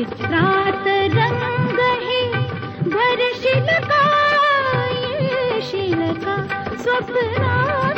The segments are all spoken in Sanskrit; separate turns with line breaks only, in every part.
हे भरशील का येशील का स्वप्नात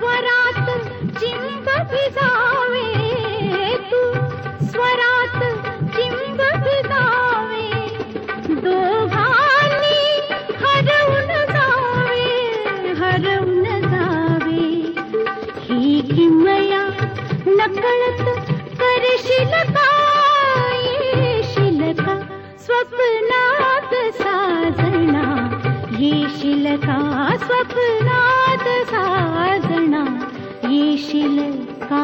स्वरात चिंब भिजावे तू। स्वरात चिंब भिजावे दोघांनी हरवून जावे हरवून जावे। ही किमया नकळत करशील का येशील का स्वप्नात साजना। येशील का स्वप्नात साजना येशील का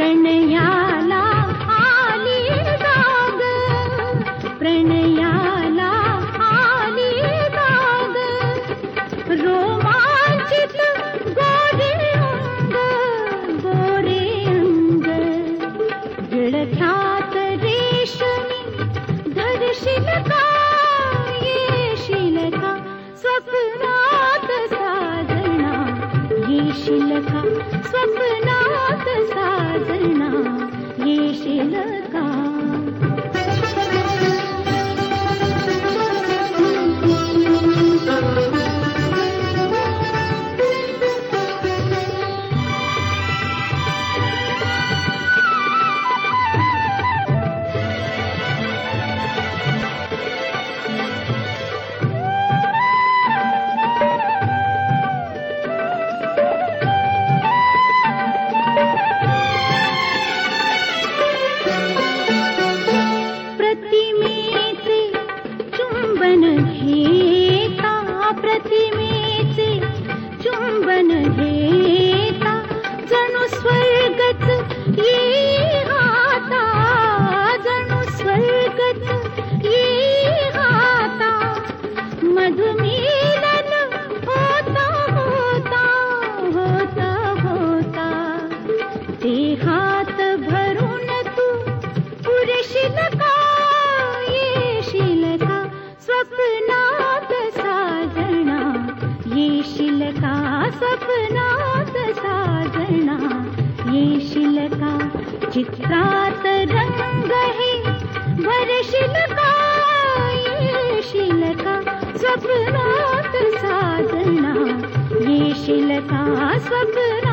प्रणयाला आली दाग प्रणयाला आली दाग रोमांचित गोरे अंग गोरे अंग. गिळख्यात रेशमी धरशील का येशील का स्वप्नात साजना येशील का स्वप्नात चित्रात रंग हे। भरशील का येशील का स्वप्नात साजना येशील का स्वप्नात